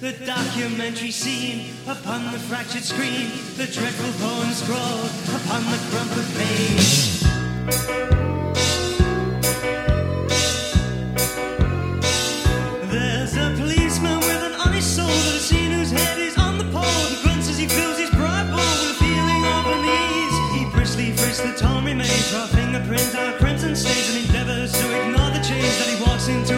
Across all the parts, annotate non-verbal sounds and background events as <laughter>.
the documentary scene upon the fractured screen, the dreadful poem scrawled upon the crumpled page. There's a policeman with an honest soul that has seen whose head is on the pole. He grunts as he fills his pride bowl with a feeling of unease. He briskly frisks the torn remains, draw fingerprints out crimson stains, and endeavors to ignore the change that he walks into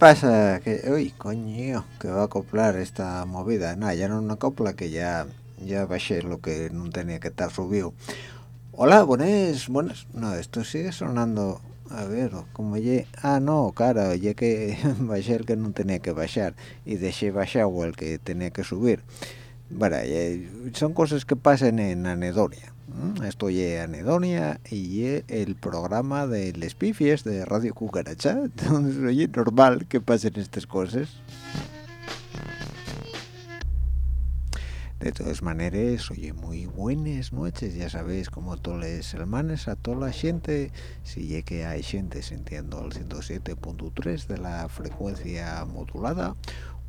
Pasa? Que, uy, coño, que va a acoplar esta movida. Nada, ya no una copla que ya ya bajé lo que no tenía que estar subido. Hola, buenas, buenas. No, esto sigue sonando. A ver, como ye... Ah, no, claro, ya que <laughs> bajé el que no tenía que bajar y dejé bajado el que tenía que subir. Bueno, eh, son cosas que pasan en anedonia. ¿M? Esto es anedonia y el programa de Les Pifies de Radio Cucaracha. <laughs> Entonces, oye, normal que pasen estas cosas. De todas maneras, oye, muy buenas noches, ya sabéis, como todos los a toda la gente, si es que hay gente sintiendo el 107.3 de la frecuencia modulada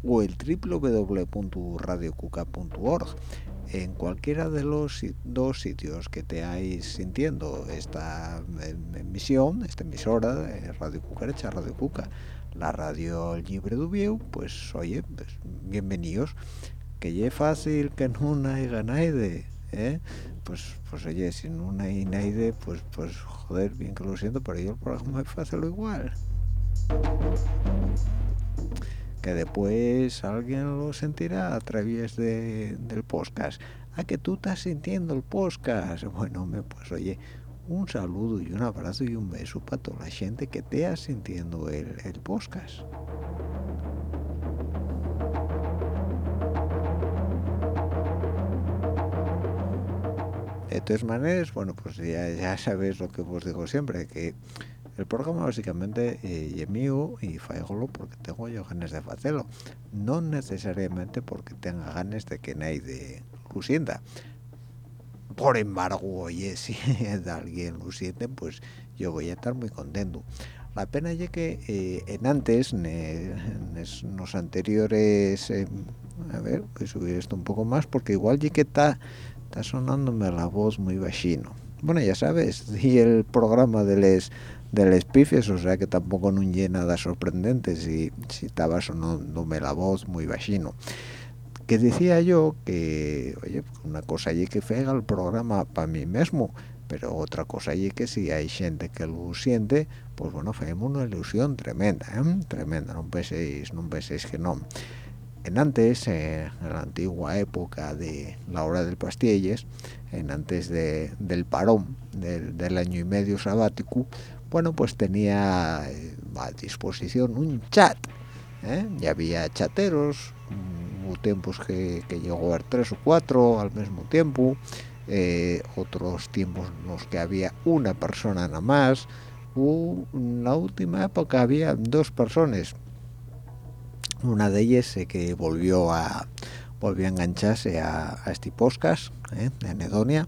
o el www.radiocuca.org en cualquiera de los dos sitios que te hayáis sintiendo esta em- emisión, esta emisora de Radio Cucaracha, Radio Cuca, la radio libre de pues oye, pues, bienvenidos que ya es fácil que no haya nadie, ¿eh? Pues, pues oye, si no hay nadie, pues, pues joder, bien que lo siento, pero yo el programa es fácil igual. Que después alguien lo sentirá a través de, del podcast. A que tú estás sintiendo el podcast. Bueno, me pues oye, un saludo y un abrazo y un beso para toda la gente que te ha sintiendo el, el podcast. de todas maneras bueno pues ya, ya sabéis lo que os digo siempre que el programa básicamente eh, es mío y faigolo porque tengo yo ganas de hacerlo. No necesariamente porque tenga ganas de que nadie lo sienta por embargo oye <laughs> si alguien lo siente pues yo voy a estar muy contento. La pena es que eh, en antes en, los anteriores eh, a ver voy a subir esto un poco más porque igual ya que está sonándome la voz muy bajino bueno ya sabes <laughs> y el programa de les de pifies o sea que tampoco no llena nada sorprendente si, si estaba sonándome la voz muy bajino que decía yo que oye una cosa allí que fega el programa para mí mismo pero otra cosa allí que si hay gente que lo siente pues bueno fue una ilusión tremenda ¿eh? tremenda no penséis no penséis que no en antes, en la antigua época de la hora del pastilles, en antes de, del parón del, año y medio sabático, bueno, pues tenía eh, a disposición un chat. ¿eh? Y había chateros, hubo tiempos que, llegó a haber tres o cuatro al mismo tiempo, eh, otros tiempos en los que había una persona nada más, en la última época había dos personas una de ellas eh, que volvió a volvió a engancharse a, este podcast en Edonia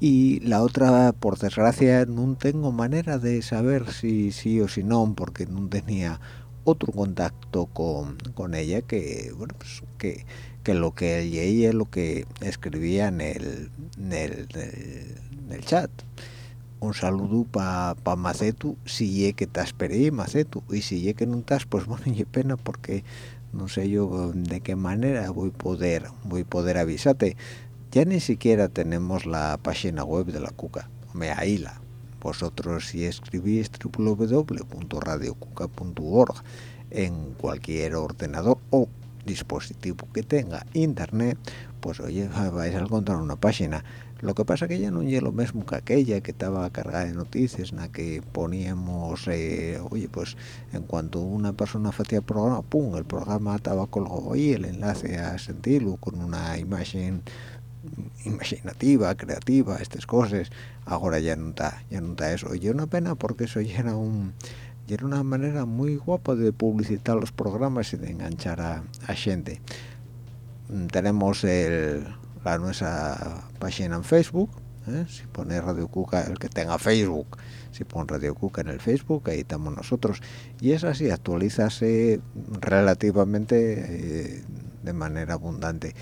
y la otra por desgracia no tengo manera de saber si sí o si no porque no tenía otro contacto con, con ella que bueno pues que, que lo que ella lo que escribía en el, en el, en el chat. Un saludo para pa Macetu si ye que te esperé Macetu y si ye que no estás pues <laughs> bueno y pena porque no sé yo de qué manera voy poder voy poder avisarte ya ni siquiera tenemos la página web de la cuca. Me la. Vosotros si escribís www.radiocuca.org en cualquier ordenador o dispositivo que tenga internet pues oye <laughs> vais a encontrar una página. Lo que pasa que ya no es lo mismo que aquella que estaba cargada de noticias, en la que poníamos, eh, oye, pues en cuanto una persona hacía el programa, pum, el programa estaba colgado ahí, el enlace a sentirlo con una imagen imaginativa, creativa, estas cosas. Ahora ya no está, ya no está eso. Y es una pena porque eso ya era un era una manera muy guapa de publicitar los programas y de enganchar a, gente. Mm, tenemos la nuestra página en Facebook ¿eh? si pone Radio Cuca el que tenga Facebook si pone Radio Cuca en el Facebook ahí estamos nosotros y es así actualizase relativamente eh, de manera abundante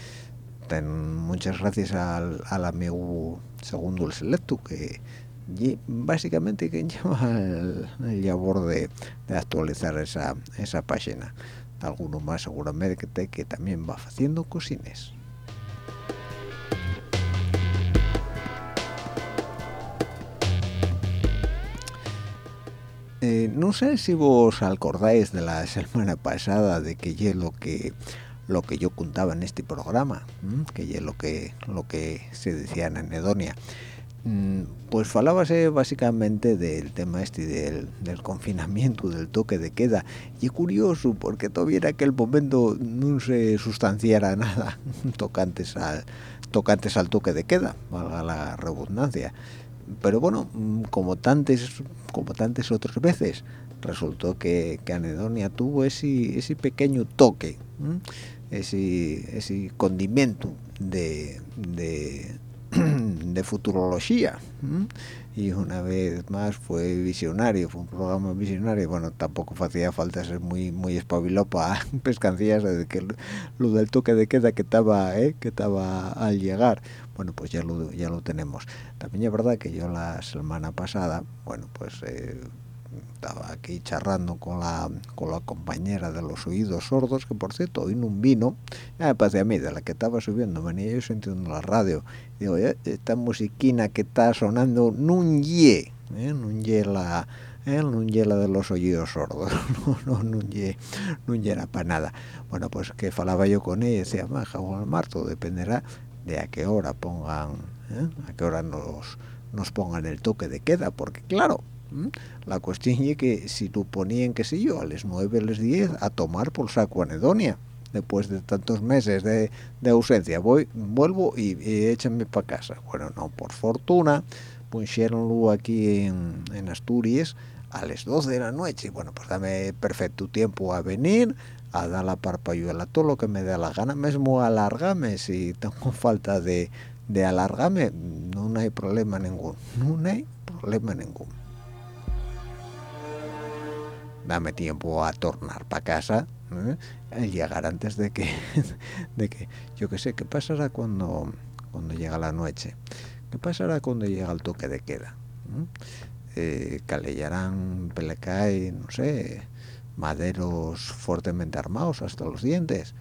muchas gracias al, amigo segundo el selecto que básicamente que <laughs> lleva el, labor de, actualizar esa, esa página. Alguno más seguramente que, que también va haciendo cosines. Eh, no sé si vos acordáis de la <laughs> semana pasada de que es lo que lo que yo contaba en este programa, que es lo que lo que se decía en Anedonia. Mm, pues falábase básicamente del tema este del, confinamiento, del toque de queda. Y curioso porque todavía en aquel momento no se sustanciara nada <laughs> tocantes al, tocantes al toque de queda, valga la redundancia pero bueno mm, como tantas como tantas otras veces resultó que, que Anedonia tuvo ese, ese pequeño toque ese, ese condimento de, de, <clears throat> de futurología y una vez más fue visionario fue un programa visionario. Bueno tampoco hacía falta ser muy muy espabilado para <laughs> pescancillas de que lo del toque de queda que estaba ¿eh? que estaba al llegar. Bueno pues ya lo ya lo tenemos. También es verdad que yo la semana pasada bueno pues eh, estaba aquí charrando con la con la compañera de los oídos sordos que por cierto hoy no vino ya me pasé a mí de la que estaba subiendo venía yo sintiendo la radio digo esta musiquina que está sonando nun ye ¿eh? nun ye la ¿eh? nun ye la de los oídos sordos <laughs> no no nun era para nada bueno pues que falaba yo con ella decía maja o marzo dependerá de a qué hora pongan ¿eh? a qué hora nos nos pongan el toque de queda porque claro la cuestión es que si tú ponían, qué sé yo, a las 9, a las 10, a tomar por saco anedonia, después de tantos meses de, ausencia voy vuelvo y, y échenme para casa. Bueno no por fortuna pusieronlo aquí en, Asturias a las 12 de la noche. Bueno pues dame perfecto tiempo a venir a dar la parpayuela. Todo lo que me dé la gana. Mismo alargame si tengo <laughs> falta de, de alargarme no hay problema ninguno. No hay problema ninguno dame tiempo a tornar para casa ¿eh? llegar antes de que <laughs> de que yo qué sé qué pasará cuando cuando llega la noche qué pasará cuando llega el toque de queda eh, calellarán no sé maderos fuertemente armados hasta los dientes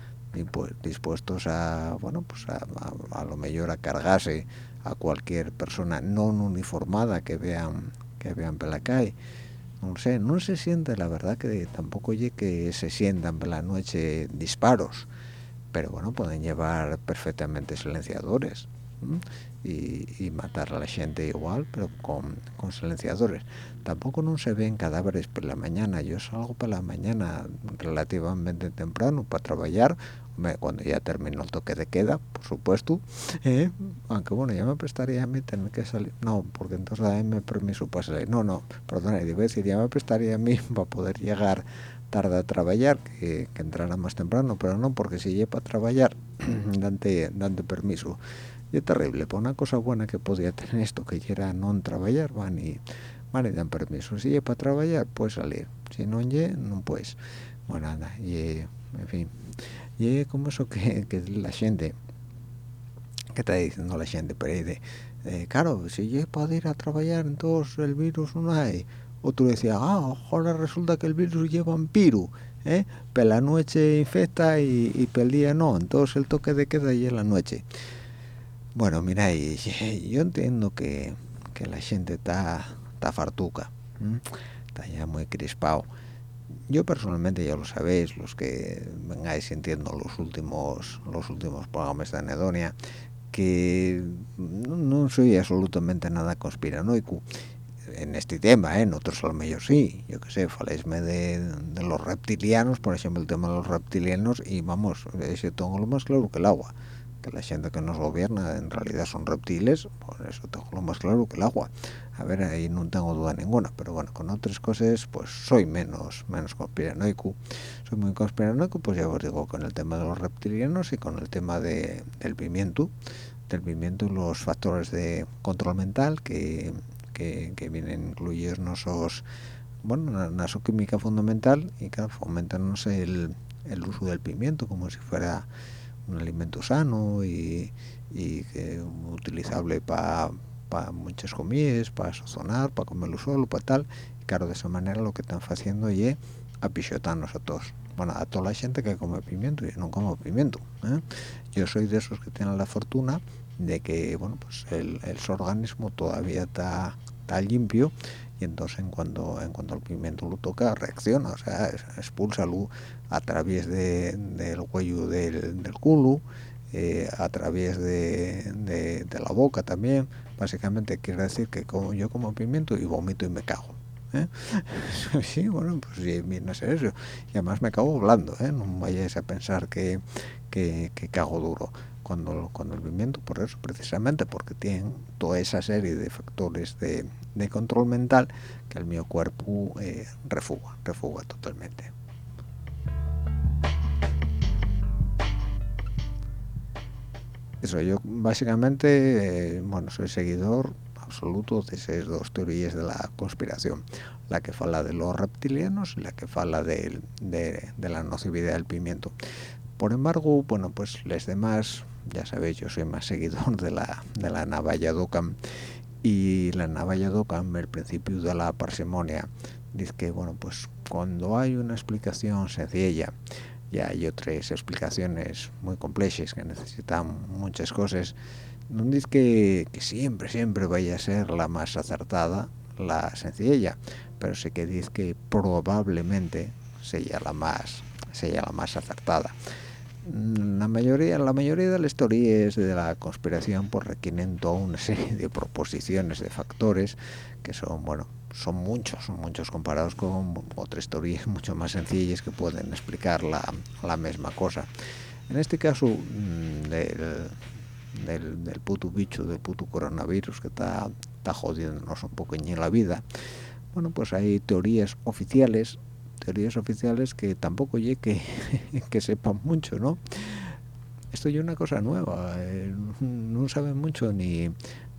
pues, dispuestos a bueno pues a, lo mejor a cargarse a cualquier persona no uniformada que vean que vean Pelacay no sé no se siente la verdad que tampoco oye que se sientan por la noche disparos pero bueno pueden llevar perfectamente silenciadores y, matar a la gente igual pero con, con, silenciadores. Tampoco no se ven cadáveres por la mañana. Yo salgo por la mañana relativamente temprano para trabajar cuando ya terminó el toque de queda por supuesto ¿eh? aunque bueno ya me prestaría a mí tener que salir no porque entonces dame permiso para salir no no perdona debe decir ya me prestaría a mí <laughs> para poder llegar tarde a trabajar que, que entrara más temprano pero no porque si llego a trabajar <clears throat> dante, dante permiso y es terrible, por una cosa buena que podía tener esto, que era no trabajar, van y, van y dan permiso. Si es para trabajar, puedes salir. Si no, no puedes. Bueno, nada, y, en fin. Y como eso que, <laughs> que la gente, que está diciendo la gente, pero de, claro, si yo puedo ir a trabajar, entonces el virus no hay. Otro decía, ah, ahora resulta que el virus lleva vampiro, ¿eh? Pero la noche infecta y, y el día no, entonces el toque de queda y en la noche. Bueno, mira, yo entiendo que, la gente está, está fartuca, está ya muy crispado. Yo personalmente, ya lo sabéis, los que vengáis sintiendo los últimos los últimos programas de anedonia, que no, soy absolutamente nada conspiranoico en este tema, ¿eh? en otros a lo mejor sí, yo qué sé, faléisme de, de los reptilianos, por ejemplo, el tema de los reptilianos, y vamos, ese tengo lo más claro que el agua que la gente que nos gobierna en realidad son reptiles, por eso tengo lo más claro que el agua. A ver, ahí no tengo duda ninguna, pero bueno, con otras cosas pues soy menos menos conspiranoico. Soy muy conspiranoico, pues ya os digo, con el tema de los reptilianos y con el tema de, del pimiento, del pimiento y los factores de control mental que, que, que vienen incluidos nosotros bueno, una, su química fundamental y que fomentan el, el uso del pimiento como si fuera un alimento sano y, utilizable para muchas comidas, para sazonar, para comerlo solo, para tal. Y claro, de esa manera lo que están haciendo es apichotarnos a todos. Bueno, a toda la gente que come pimiento, y no como pimiento. ¿eh? Yo soy de esos que tienen la fortuna de que, bueno, pues el, el organismo todavía está, limpio y entonces en cuanto en cuanto el pimiento lo toca reacciona o sea expulsa luz a través de, del cuello del, del culo eh, a través de, de, la boca también básicamente quiere decir que como yo como pimiento y vomito y me cago ¿eh? <laughs> sí bueno pues sí, viene a eso y además me cago hablando ¿eh? no vayáis a pensar que, que, cago duro cuando, cuando el pimiento, por eso precisamente, porque tiene toda esa serie de factores de, de control mental que el mío cuerpo refuga, refuga totalmente. Eso, yo básicamente, eh, bueno, soy seguidor absoluto de esas dos teorías de la conspiración, la que fala de los reptilianos y la que fala de, de, la nocividad del pimiento. Por embargo, bueno, pues los demás ya sabéis, yo soy más seguidor de la, de la navalla Docam y la navalla Docam, el principio de la parsimonia, dice que, bueno, pues cuando hay una explicación sencilla y hay otras explicaciones muy complejas que necesitan muchas cosas, no dice que, siempre, siempre vaya a ser la más acertada, la sencilla, pero sí que dice que probablemente sea la más, sea la más acertada. La mayoría la mayoría de las teorías de la conspiración pues requieren toda una serie de proposiciones de factores que son bueno son muchos son muchos comparados con otras <laughs> teorías mucho más sencillas que pueden explicar la, la misma cosa en este caso mm, del, del, puto bicho del puto coronavirus que está está jodiéndonos un poco en la vida bueno pues hay teorías oficiales teorías oficiales que tampoco oye que, <laughs> que sepan mucho, ¿no? Esto es una cosa nueva, eh, no saben mucho ni,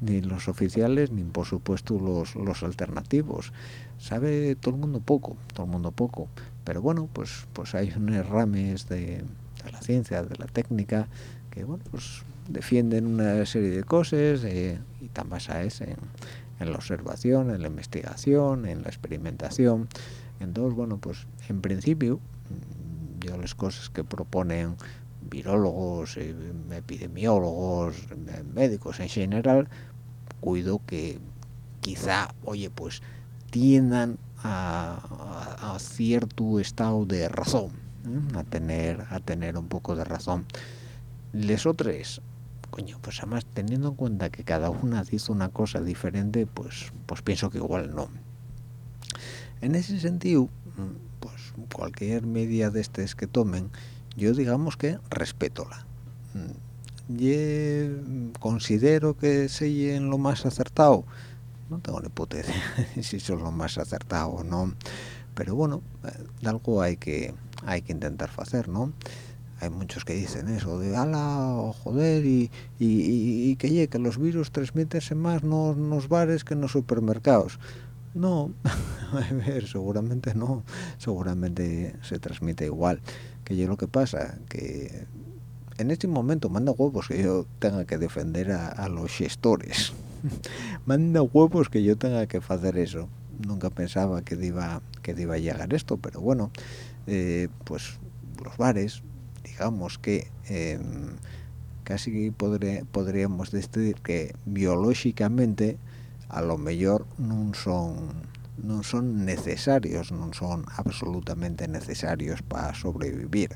ni los oficiales ni por supuesto los, los alternativos. Sabe todo el mundo poco, todo el mundo poco. Pero bueno, pues pues hay unos rames de, la ciencia, de la técnica, que bueno, pues defienden una serie de cosas eh, y tan basadas en, en la observación, en la investigación, en la experimentación. Entonces, bueno, pues en principio, yo las cosas que proponen virólogos, eh, epidemiólogos, médicos en general, cuido que quizá, oye, pues tiendan a, cierto estado de razón, a tener a tener un poco de razón. Les otras, coño, pues además teniendo en cuenta que cada una dice una cosa diferente, pues pues pienso que igual no. En ese sentido, pues cualquier medida de estas que tomen, yo digamos que respetola. Yo considero que en lo más acertado. No tengo ni puta <laughs> si son lo más acertado o no. Pero bueno, de algo hay que hay que intentar hacer, ¿no? hay muchos que dicen eso de ala joder y, y, que llegue que los virus transmitense más en los bares que en los supermercados no, <laughs> a ver, seguramente no, seguramente se transmite igual. Que yo lo que pasa, que en este momento manda huevos que yo tenga que defender a, los gestores. <laughs> manda huevos que yo tenga que hacer eso. Nunca pensaba que iba, que iba a llegar esto, pero bueno, eh, pues los bares, digamos que em, casi podríamos decir que biológicamente a lo mejor no son no son necesarios, no son absolutamente necesarios para sobrevivir.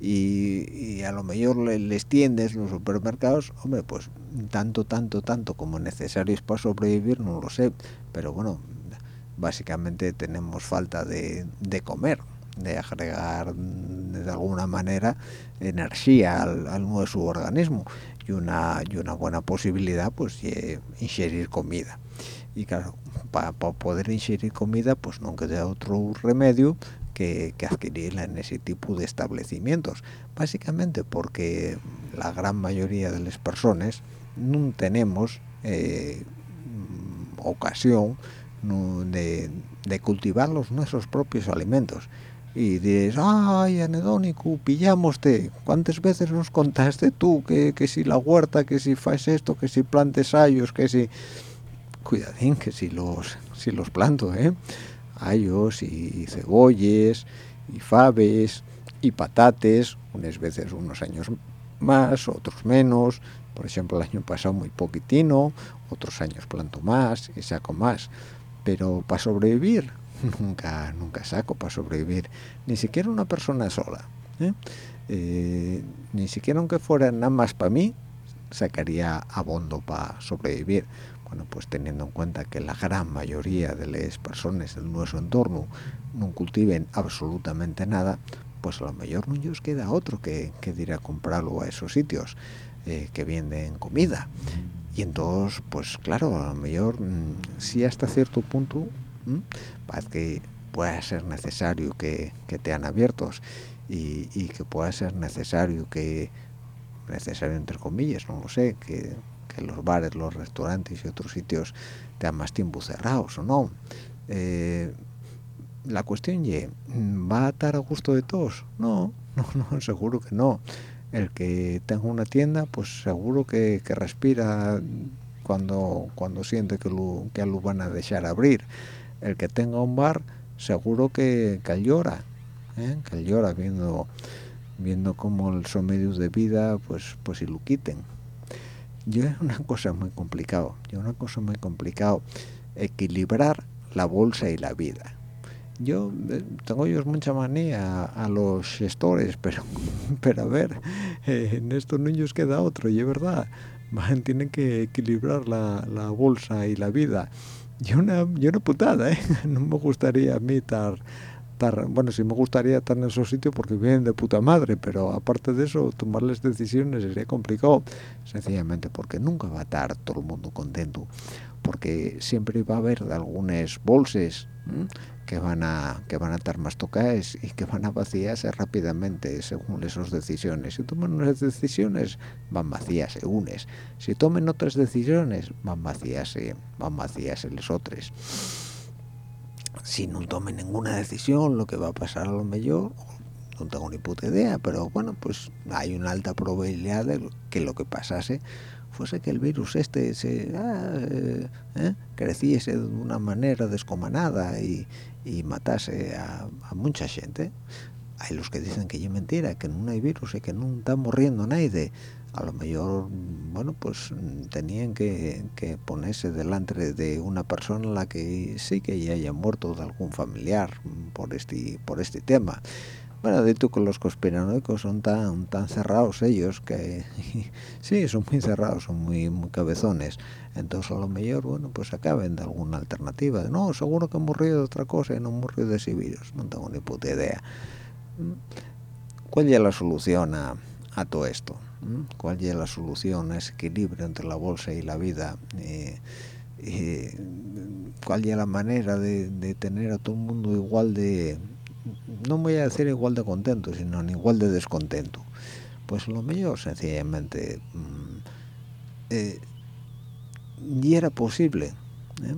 Y, a lo mejor les tiendes los supermercados, hombre, pues tanto, tanto, tanto como necesarios para sobrevivir, no lo sé, pero bueno, básicamente tenemos falta de, de comer, de agregar de alguna manera energía al, al nuestro organismo y una, y una buena posibilidad pues de ingerir comida y claro para poder ingerir comida pues no queda otro remedio que, que, adquirirla en ese tipo de establecimientos básicamente porque la gran mayoría de las personas no tenemos eh, ocasión de, cultivar los nuestros propios alimentos y dices, ay, anedónico, pillámoste. ¿Cuántas veces nos contaste tú que, que si la huerta, que si fas esto, que si plantes ayos, que si... Cuidadín, que si los, si los planto, ¿eh? Ayos y cebolles y faves y patates, unas veces unos años más, otros menos. Por ejemplo, el año pasado muy poquitino, otros años planto más y saco más. Pero para sobrevivir <laughs> nunca nunca saco para sobrevivir ni siquiera una persona sola ¿eh? Eh, ni siquiera aunque fuera nada más para mí sacaría abondo para sobrevivir bueno pues teniendo en cuenta que la gran mayoría de las personas en nuestro entorno no cultiven absolutamente nada pues a lo mejor no os queda otro que, que ir a comprarlo a esos sitios eh, que venden comida. Y entonces pues claro a lo mejor mm, si hasta cierto punto para que pueda ser necesario que, que estén abiertos y, que pueda ser necesario que necesario entre comillas no lo sé que, los bares los restaurantes y otros sitios tengan más tiempo cerrados o no eh, la cuestión es va a estar a gusto de todos no <laughs> no no seguro que no. El que tenga una tienda pues seguro que, respira cuando cuando siente que lo, que lo van a dejar abrir. El que tenga un bar seguro que, que llora ¿eh? que llora viendo viendo cómo son medios de vida pues pues si lo quiten yo es una cosa muy complicado yo una cosa muy complicado equilibrar la bolsa y la vida yo eh, tengo yo mucha manía a, los gestores <laughs> pero pero a ver eh, en estos niños queda otro y es verdad van, <laughs> tienen que equilibrar la, la, bolsa y la vida y una, y una putada ¿eh? <laughs> no me gustaría a mí estar bueno, sí me gustaría estar en esos sitios porque vienen de puta madre, pero aparte de eso, tomarles decisiones sería complicado, sencillamente porque nunca va a estar todo el mundo contento, porque siempre va a haber algunas bolsas que van a que van a estar más tocadas y que van a vaciarse rápidamente según esas decisiones. Si toman unas decisiones, van vacías unes. Si tomen otras decisiones, van vacías van vacías las otras. Si no tomen ninguna decisión, lo que va a pasar a lo mejor, no tengo ni puta idea, pero bueno, pues hay una alta probabilidad de que lo que pasase fuese que el virus este se ah, eh, eh, creciese de una manera descomanada y, y matase a, mucha gente hay los que dicen que es mentira que no hay virus y que no está muriendo nadie. A lo mejor bueno pues tenían que, ponerse delante de una persona la que sí que ya haya muerto de algún familiar por este por este tema. Bueno de tú que los conspiranoicos son tan tan cerrados ellos que <laughs> sí son muy cerrados son muy, muy cabezones. Entonces a lo mejor bueno pues acaben de alguna alternativa. No seguro que han murido de otra cosa y no han murido de ese virus. No tengo ni puta idea ¿cuál es la solución a, todo esto? ¿cuál es la solución a ese equilibrio entre la bolsa y la vida? Eh, eh, ¿cuál es la manera de, tener a todo el mundo igual de no voy a decir igual de contento sino igual de descontento pues lo mejor sencillamente mm, eh, y era posible ¿eh?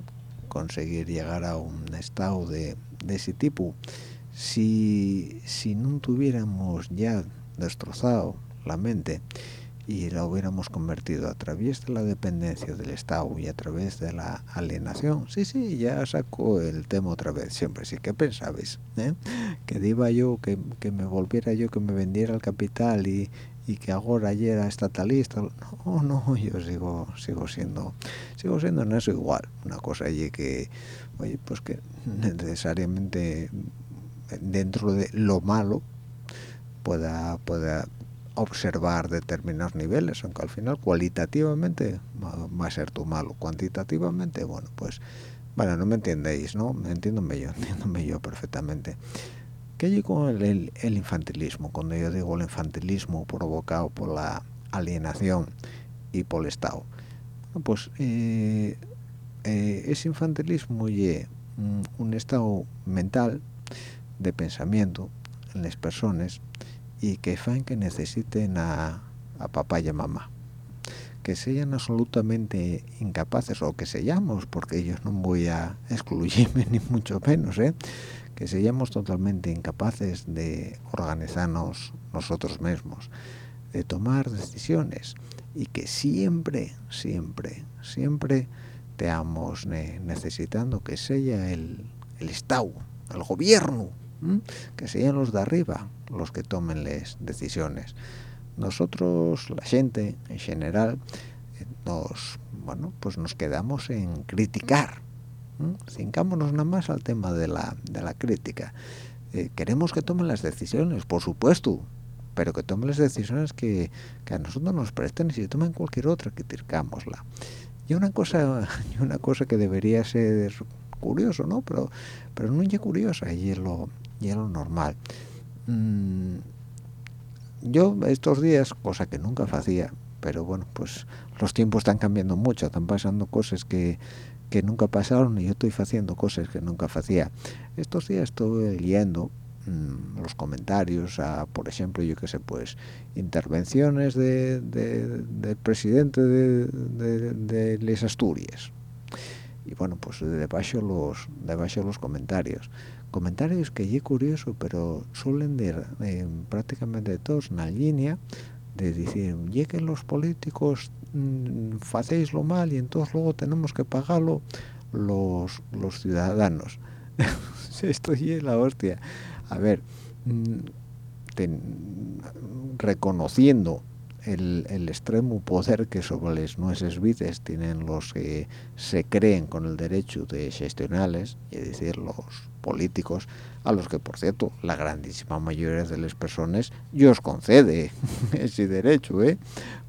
conseguir llegar a un estado de, ese tipo si, si no tuviéramos ya destrozado la mente y la hubiéramos convertido a través de la dependencia del Estado y a través de la alienación. Sí, sí, ya sacó el tema otra vez, siempre. Sí, ¿qué pensabais? ¿Eh? Que diga yo, que, que, me volviera yo, que me vendiera el capital y, y que ahora ya era estatalista no no yo sigo sigo siendo sigo siendo en eso igual una cosa allí que oye pues que necesariamente dentro de lo malo pueda pueda observar determinados niveles aunque al final cualitativamente va, a ser tu malo cuantitativamente bueno pues bueno no me entendéis no me entiendo yo <laughs> entiéndome yo perfectamente ¿Qué hay con el, infantilismo? Cuando yo digo el infantilismo provocado por la alienación y por el Estado. pues eh, eh, ese infantilismo y un, estado mental de pensamiento en las personas y que fan que necesiten a, papá y a mamá que sean absolutamente incapaces o que seamos porque ellos no voy a excluirme <laughs> ni mucho menos ¿eh? que seamos totalmente incapaces de organizarnos nosotros mismos, de tomar decisiones y que siempre, siempre, siempre teamos necesitando que sea el, Estado, el gobierno, que sean los de arriba los que tomen las decisiones. Nosotros, la gente en general, eh, nos, bueno, pues nos quedamos en criticar, Cincámonos nada más al tema de la, de la crítica. Eh, queremos que tomen las decisiones, por supuesto, pero que tomen las decisiones que, que, a nosotros nos presten y si tomen cualquier otra, que tircámosla. Y una cosa, <laughs> una cosa que debería ser curioso, ¿no? Pero, pero no es curiosa, y es lo, y es lo normal. Mm, yo estos días, cosa que nunca hacía, pero bueno, pues los tiempos están cambiando mucho, están pasando cosas que, que nunca pasaron y yo estoy haciendo cosas que nunca hacía. Estos días estoy leyendo mm, los comentarios a, por ejemplo, yo qué sé, pues, intervenciones de, del presidente de, de, Les Asturias. Y bueno, pues debajo los, debajo los comentarios. Comentarios que yo curioso, pero suelen ir eh, prácticamente todos en la línea de decir, lleguen los políticos Mm, hacéis lo mal y entonces luego tenemos que pagarlo los, los ciudadanos. <laughs> Esto es la hostia. A ver, mm, reconociendo el, el, extremo poder que sobre las nueces vides tienen los que se creen con el derecho de gestionarles, es decir, los, políticos a los que por cierto la grandísima mayoría de las personas os concede <laughs> ese derecho ¿eh?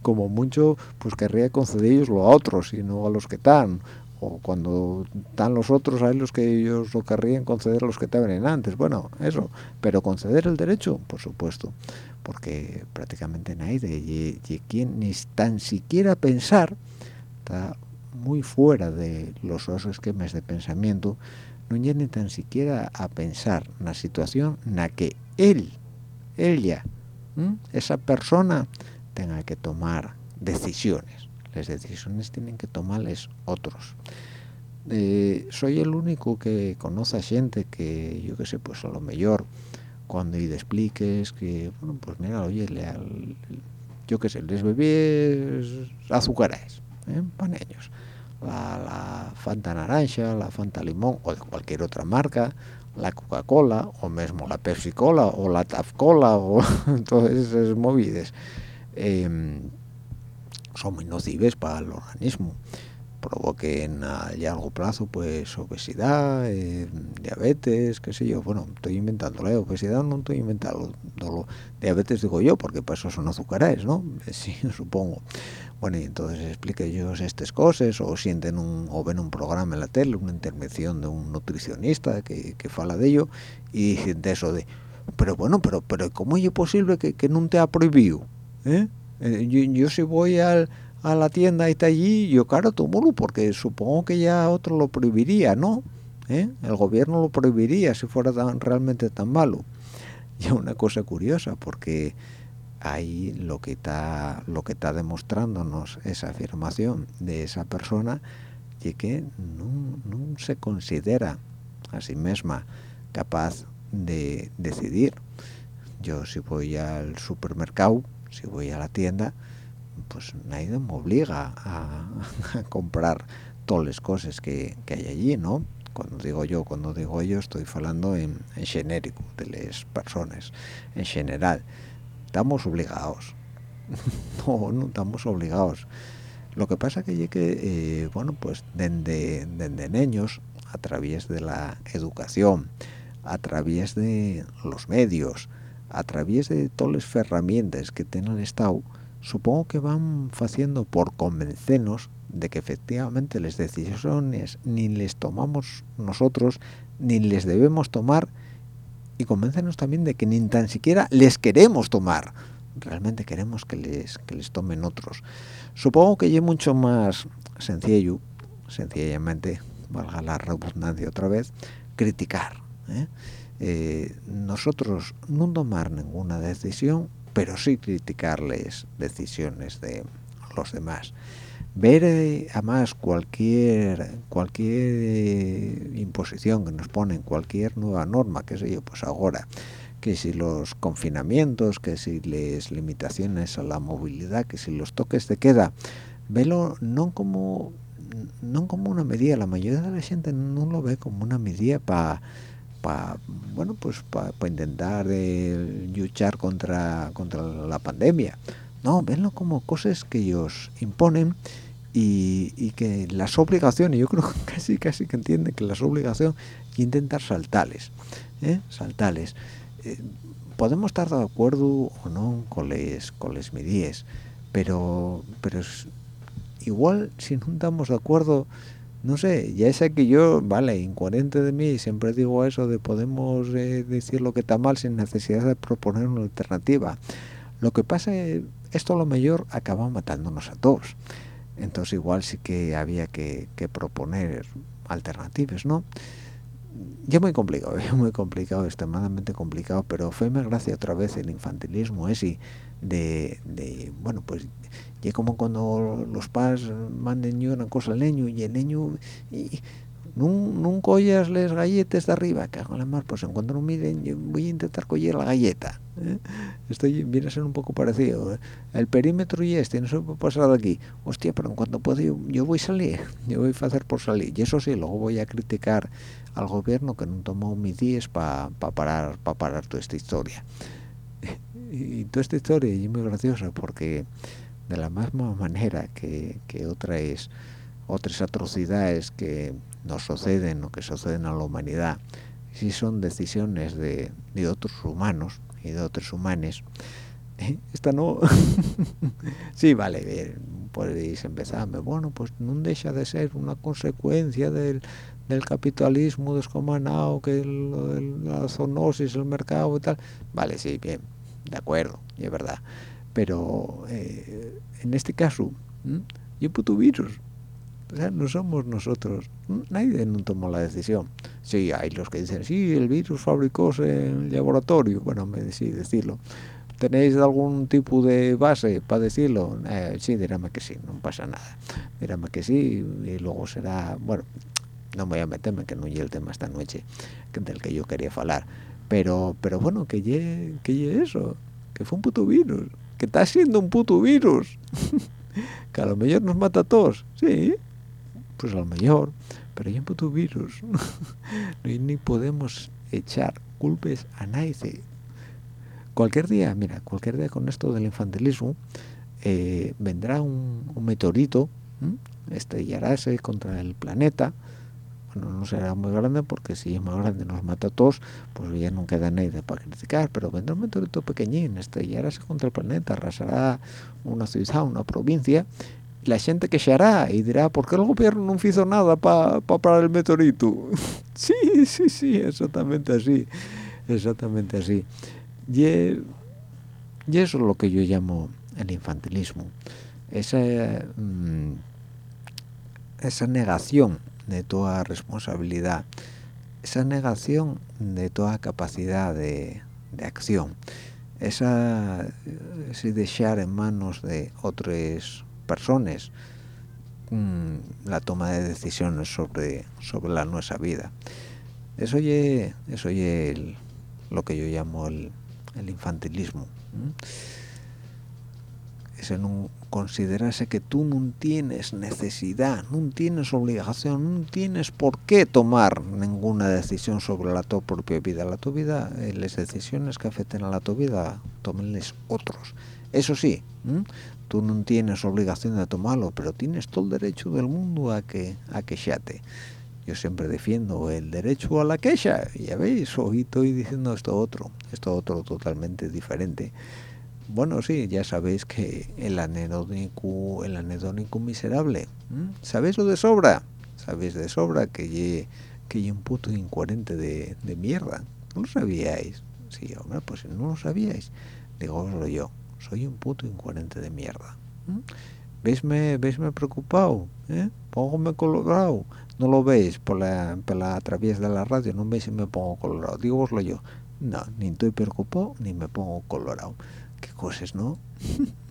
como mucho pues querría concederlos a otros y no a los que están o cuando están los otros hay los que ellos lo querrían conceder a los que estaban antes bueno eso pero conceder el derecho por supuesto porque prácticamente nadie y, y quien ni tan siquiera pensar está muy fuera de los esquemas de pensamiento no ni tan siquiera a pensar en la situación en la que él ella esa persona tenga que tomar decisiones. Las decisiones tienen que tomarles otros. Eh, soy el único que conoce a gente que yo que sé pues a lo mejor cuando y expliques que bueno pues mira oye yo que sé les bebés azúcares ¿eh? paneños la, la, Fanta naranja la Fanta limón o de cualquier otra marca la Coca-Cola o mismo la Pepsi-Cola o la Taf-Cola o <laughs> todas esas movidas em, son muy nocivas para el organismo provoquen a largo plazo pues obesidad, eh, diabetes, qué sé yo, bueno, estoy inventando la obesidad no estoy inventando, diabetes digo yo, porque para eso son azúcares, ¿no? <laughs> Sí, supongo. Bueno, y entonces explique ellos estas cosas, o sienten un, o ven un programa en la tele, una intervención de un nutricionista que, que fala de ello, y de eso de, pero bueno, pero pero ¿cómo es posible que, que no te ha prohibido? ¿Eh? eh yo, yo si voy al a la tienda y está allí, yo claro, tomo porque supongo que ya otro lo prohibiría, ¿no? ¿Eh? El gobierno lo prohibiría si fuera tan, realmente tan malo. Y una cosa curiosa, porque ahí lo que está lo que está demostrándonos esa afirmación de esa persona y que no, se considera a sí misma capaz de decidir. Yo si voy al supermercado, si voy a la tienda, pues nadie me obliga a, <laughs> comprar todas las cosas que, hay allí, ¿no? Cuando digo yo, cuando digo yo, estoy hablando en, genérico, de las personas, en general. Estamos obligados. <laughs> no, no estamos obligados. Lo que pasa que, que eh, bueno, pues desde, niños, a través de la educación, a través de los medios, a través de todas las herramientas que tiene el Estado, supongo que van haciendo por convencernos de que efectivamente las decisiones ni les tomamos nosotros ni les debemos tomar y convencernos también de que ni tan siquiera les queremos tomar. Realmente queremos que les que les tomen otros. Supongo que es mucho más sencillo sencillamente valga la redundancia otra vez criticar ¿eh? Eh, nosotros no tomar ninguna decisión pero sí criticarles decisiones de los demás ver eh, además cualquier cualquier eh, imposición que nos ponen cualquier nueva norma que sé yo pues ahora que si los confinamientos que si las limitaciones a la movilidad que si los toques de queda velo no como no como una medida la mayoría de la gente no lo ve como una medida para para bueno pues para intentar eh, luchar contra contra la pandemia no venlo como cosas que ellos imponen y, que las obligaciones yo creo que <laughs> casi casi que entienden que las obligaciones intentar saltarles ¿eh? saltarles eh, podemos estar de acuerdo o no con les con les medidas pero pero igual si no estamos de acuerdo no sé, ya sé que yo, vale, incoherente de mí, siempre digo eso de podemos eh, decir lo que está mal sin necesidad de proponer una alternativa. Lo que pasa es esto a lo mejor acaba matándonos a todos. Entonces igual sí que había que, proponer alternativas, ¿no? Ya muy complicado, <laughs> ya muy complicado, extremadamente complicado, pero fue más gracia otra vez el infantilismo ese de, de bueno, pues y es como cuando los padres manden una cosa al niño y el niño nunca oyes las galletas de arriba que hago la mar pues en cuanto no miren yo voy a intentar coger la galleta ¿eh? esto viene a ser un poco parecido ¿eh? el perímetro y este no se puede pasar de aquí hostia pero en cuanto puedo yo, voy a salir yo voy a hacer por salir y eso sí luego voy a criticar al gobierno que no tomó mis días para parar para parar toda esta historia <laughs> y toda esta historia es muy graciosa porque de la misma manera que, otras otras atrocidades que nos suceden o que suceden a la humanidad. Si son decisiones de, de otros humanos y de otros humanes. ¿eh? <laughs> esta no. <laughs> Sí vale bien podéis empezarme bueno pues no deja de ser una consecuencia del, del capitalismo descomanado que la zoonosis el mercado y tal. Vale sí bien de acuerdo y es verdad. Pero eh, en este caso y puto virus no somos nosotros. Nadie no tomó la decisión. Sí, hay los que dicen, sí, el virus fabricóse en el laboratorio. Bueno, me sí, decirlo. ¿Tenéis algún tipo de base para decirlo? Eh, sí, dígame que sí, no pasa nada. Dígame que sí y luego será... Bueno, no voy a meterme que no llegue el tema esta noche del que yo quería hablar. Pero, pero bueno, que llegue que eso, que fue un puto virus, que está siendo un puto virus. <laughs> que a lo mejor nos mata a todos, sí, pues a lo mejor, pero un puto virus. <laughs> ni podemos echar culpes a nadie. Cualquier día, mira, cualquier día con esto del infantilismo, eh, vendrá un, meteorito, estrellaráse contra el planeta, bueno, no será muy grande porque si es más grande nos mata a todos, pues ya no queda nadie para criticar, pero vendrá un meteorito pequeñín, estrellaráse contra el planeta, arrasará una ciudad, una provincia la gente que se hará y dirá, ¿por qué el gobierno no hizo nada para parar el meteorito? <laughs> sí, sí, sí, exactamente así, exactamente así. Y, y, eso es lo que yo llamo el infantilismo, esa, mm, esa negación de toda responsabilidad, esa negación de toda capacidad de, de acción, esa, ese dejar en manos de otros personas mm, la toma de decisiones sobre sobre la nuestra vida eso es eso lo que yo llamo el, infantilismo ese no considerarse que tú no tienes necesidad, no tienes obligación, no tienes por qué tomar ninguna decisión sobre la tu propia vida. La tu vida, eh, las decisiones que afecten a la tu vida, tómenles otros. Eso sí, tú no tienes obligación de tomarlo, pero tienes todo el derecho del mundo a que a quejarte. Yo siempre defiendo el derecho a la queja, ya veis, hoy estoy diciendo esto otro, esto otro totalmente diferente. Bueno, sí, ya sabéis que el anedónico, el anedónico miserable, ¿sabéis lo de sobra? Sabéis de sobra que ye, que un puto incoherente de, de mierda. ¿No lo sabíais? Sí, hombre, pues no lo sabíais, digo yo soy un puto incoherente de mierda. ¿Veisme, ¿Veisme preocupado? ¿Eh? Póngome colorado. No lo veis por la, por la través de la radio, no veis si me pongo colorado. Dígoslo yo. No, ni estoy preocupado ni me pongo colorado. Qué cosas, ¿no? <laughs>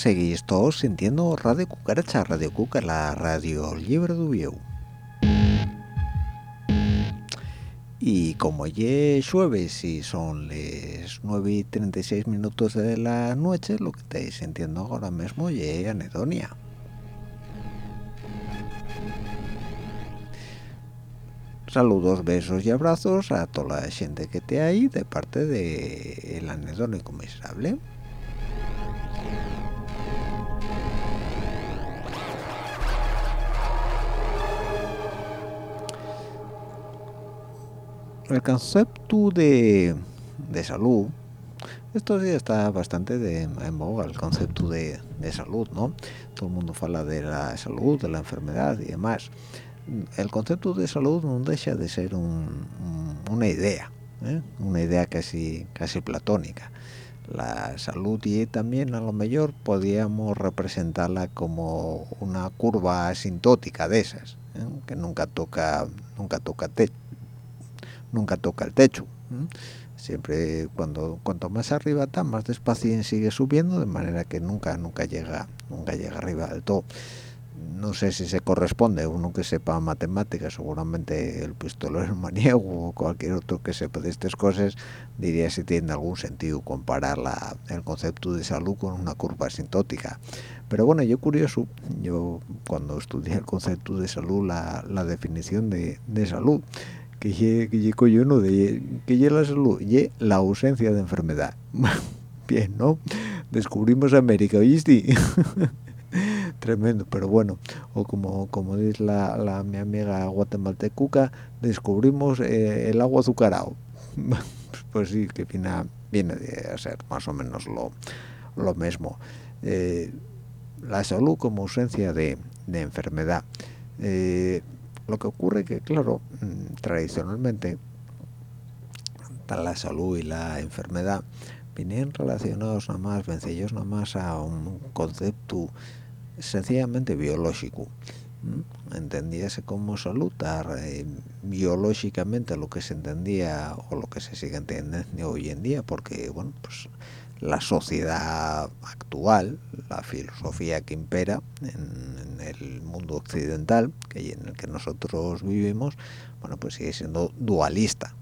seguís todos sintiendo Radio Cucaracha, Radio Cuca, la radio libre de Ubieu. Y como ya jueves y son las 9 y 36 minutos de la noche, lo que estáis sintiendo ahora mismo es anedonia. Saludos, besos y abrazos a toda la gente que te hay de parte de el anedónico miserable. El concepto de, salud esto sí está bastante de, en boga el concepto de, salud no todo el mundo habla de la salud de la enfermedad y demás el concepto de salud no deja de ser una idea ¿eh? una idea casi casi platónica la salud y también a lo mejor podríamos representarla como una curva asintótica de esas ¿eh? que nunca toca nunca toca techo nunca toca el techo siempre cuando cuanto más arriba está más despacio sigue subiendo de manera que nunca nunca llega nunca llega arriba del todo. No sé si se corresponde uno que sepa matemáticas seguramente el pistolero maniego o cualquier otro que sepa de estas cosas diría si tiene algún sentido comparar la, el concepto de salud con una curva asintótica. Pero bueno yo curioso yo cuando estudié el concepto de salud la, la definición de, de salud que ye, que uno de que ye la salud y la ausencia de enfermedad. <laughs> Bien no descubrimos América ¿oíste? <laughs> tremendo pero bueno o como como dice la, la mi amiga guatemaltecuca descubrimos eh, el agua azucarado. <laughs> Pues sí que viene, viene a ser más o menos lo, lo mismo. Eh, la salud como ausencia de, de enfermedad. Eh, lo que ocurre que, claro, mm, tradicionalmente la salud y la enfermedad vienen relacionados nada más, vencillos nada más a un concepto sencillamente biológico. Entendíase como salud, eh, biológicamente lo que se entendía o lo que se sigue entendiendo hoy en día, porque, bueno, pues la sociedad actual, la filosofía que impera en, el mundo occidental, que en el que nosotros vivimos, bueno, pues sigue siendo dualista.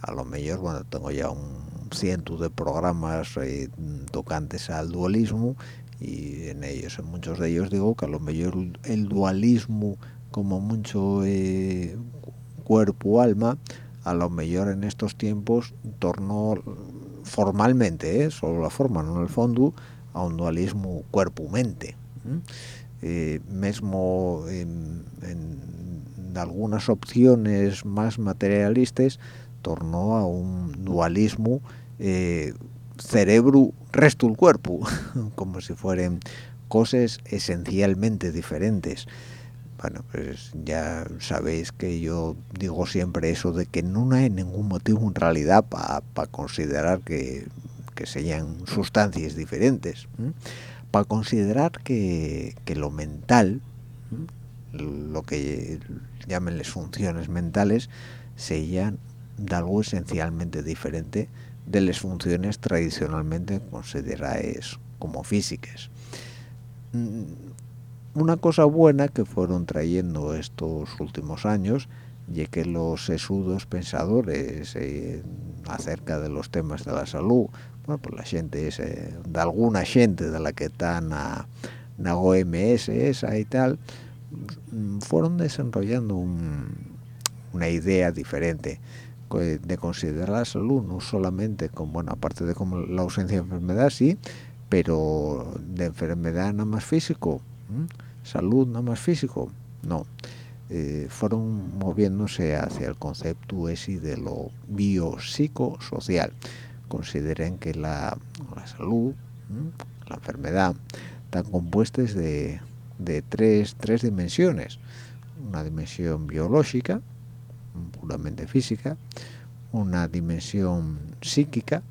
A lo mejor, bueno, tengo ya un ciento de programas eh, tocantes al dualismo y en ellos, en muchos de ellos digo que a lo mejor el dualismo como mucho eh, cuerpo-alma, a lo mejor en estos tiempos tornó formalmente, ¿eh? solo la forma, no en el fondo, a un dualismo cuerpo-mente. Eh, mismo en, algunas opciones más materialistas, tornó a un dualismo eh, cerebro-resto del cuerpo, <laughs> como si fueran cosas esencialmente diferentes bueno, pues ya sabéis que yo digo siempre eso de que no hay ningún motivo en realidad para considerar que, que, sean sustancias diferentes, para considerar que, lo mental, lo que llamen las funciones mentales, sean de algo esencialmente diferente de las funciones tradicionalmente consideradas como físicas una cosa buena que fueron trayendo estos últimos años y que los sesudos pensadores eh, acerca de los temas de la salud bueno pues la gente es eh, de alguna gente de la que están na, na OMS esa y tal mm, fueron desarrollando una idea diferente de considerar la salud no solamente como bueno aparte de como la ausencia de enfermedad sí pero de enfermedad nada más físico salud no más físico no. Eh, fueron moviéndose hacia el concepto ese de lo biopsicosocial. Consideren que la, salud la enfermedad están compuestas de, de tres, tres dimensiones. Una dimensión biológica puramente física. Una dimensión psíquica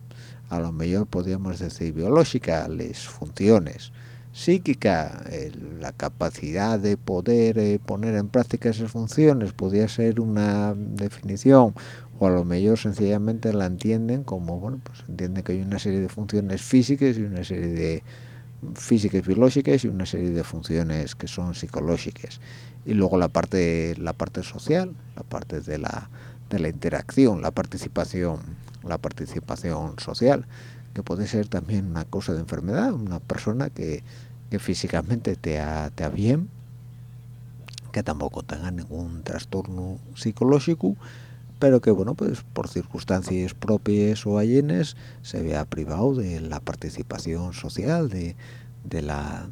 a lo mejor podríamos decir biológica las funciones psíquica, la capacidad de poder eh, poner en práctica esas funciones podría ser una definición o a lo mejor sencillamente la entienden como, bueno, pues entienden que hay una serie de funciones físicas y una serie de, físicas biológicas y una serie de funciones que son psicológicas. Y luego la parte la parte social la parte de la de la interacción la participación la participación social que puede ser también una cosa de enfermedad una persona que, que físicamente te ha, bien que tampoco tenga ningún trastorno psicológico pero que bueno pues por circunstancias propias o allenes se vea privado de la participación social de, de la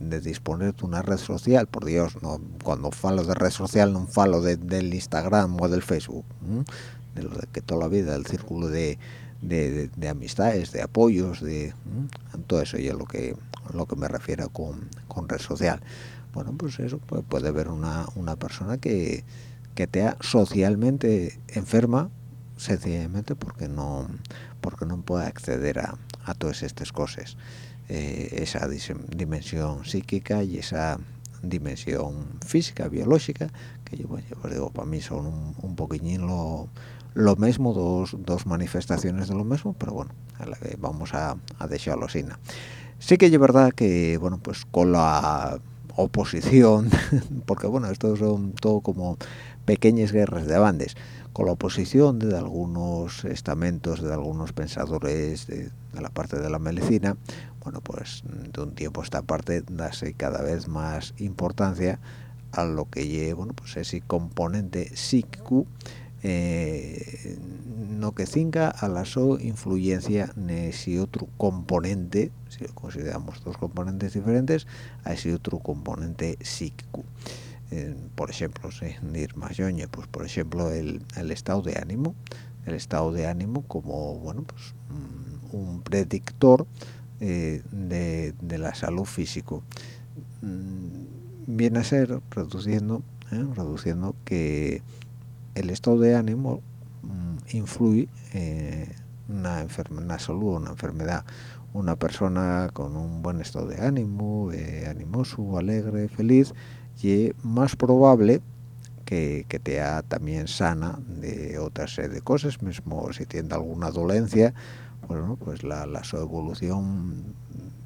de, disponer de una red social. Por Dios no cuando falo de red social no falo de, del Instagram o del Facebook de lo de que toda la vida el círculo de, de, amistades de apoyos de todo eso y es lo que lo que me refiero con, con red social. Bueno pues eso puede haber una, una persona que que te socialmente enferma sencillamente porque no porque no puede acceder a, a todas estas cosas. Eh, esa dimensión psíquica y esa dimensión física biológica que yo, digo para mí son un, un poquillín lo, lo mismo dos, dos manifestaciones de lo mismo pero bueno vamos a, a dejarlo así sí que es verdad que bueno pues con la oposición <laughs> porque bueno esto son todo como pequeñas guerras de bandes con la oposición de algunos estamentos de algunos pensadores de, la parte de la medicina bueno pues de un tiempo a esta parte dase cada vez más importancia a lo que lleva bueno pues ese componente psíquico eh, no que cinga a la influencia de ese otro componente si consideramos dos componentes diferentes a ese otro componente psíquico por ejemplo, sin ir más pues por ejemplo el, estado de ánimo, el estado de ánimo como bueno pues mm, un predictor eh, de, la salud físico. Mm, viene a ser reduciendo, ¿eh? reduciendo que el estado de ánimo mm, influye en una, una salud, una enfermedad. Una persona con un buen estado de ánimo, eh, animoso, alegre, feliz, y más probable que, te también sana de otra serie de cosas, mismo si tiene alguna dolencia, bueno, pues la, la su evolución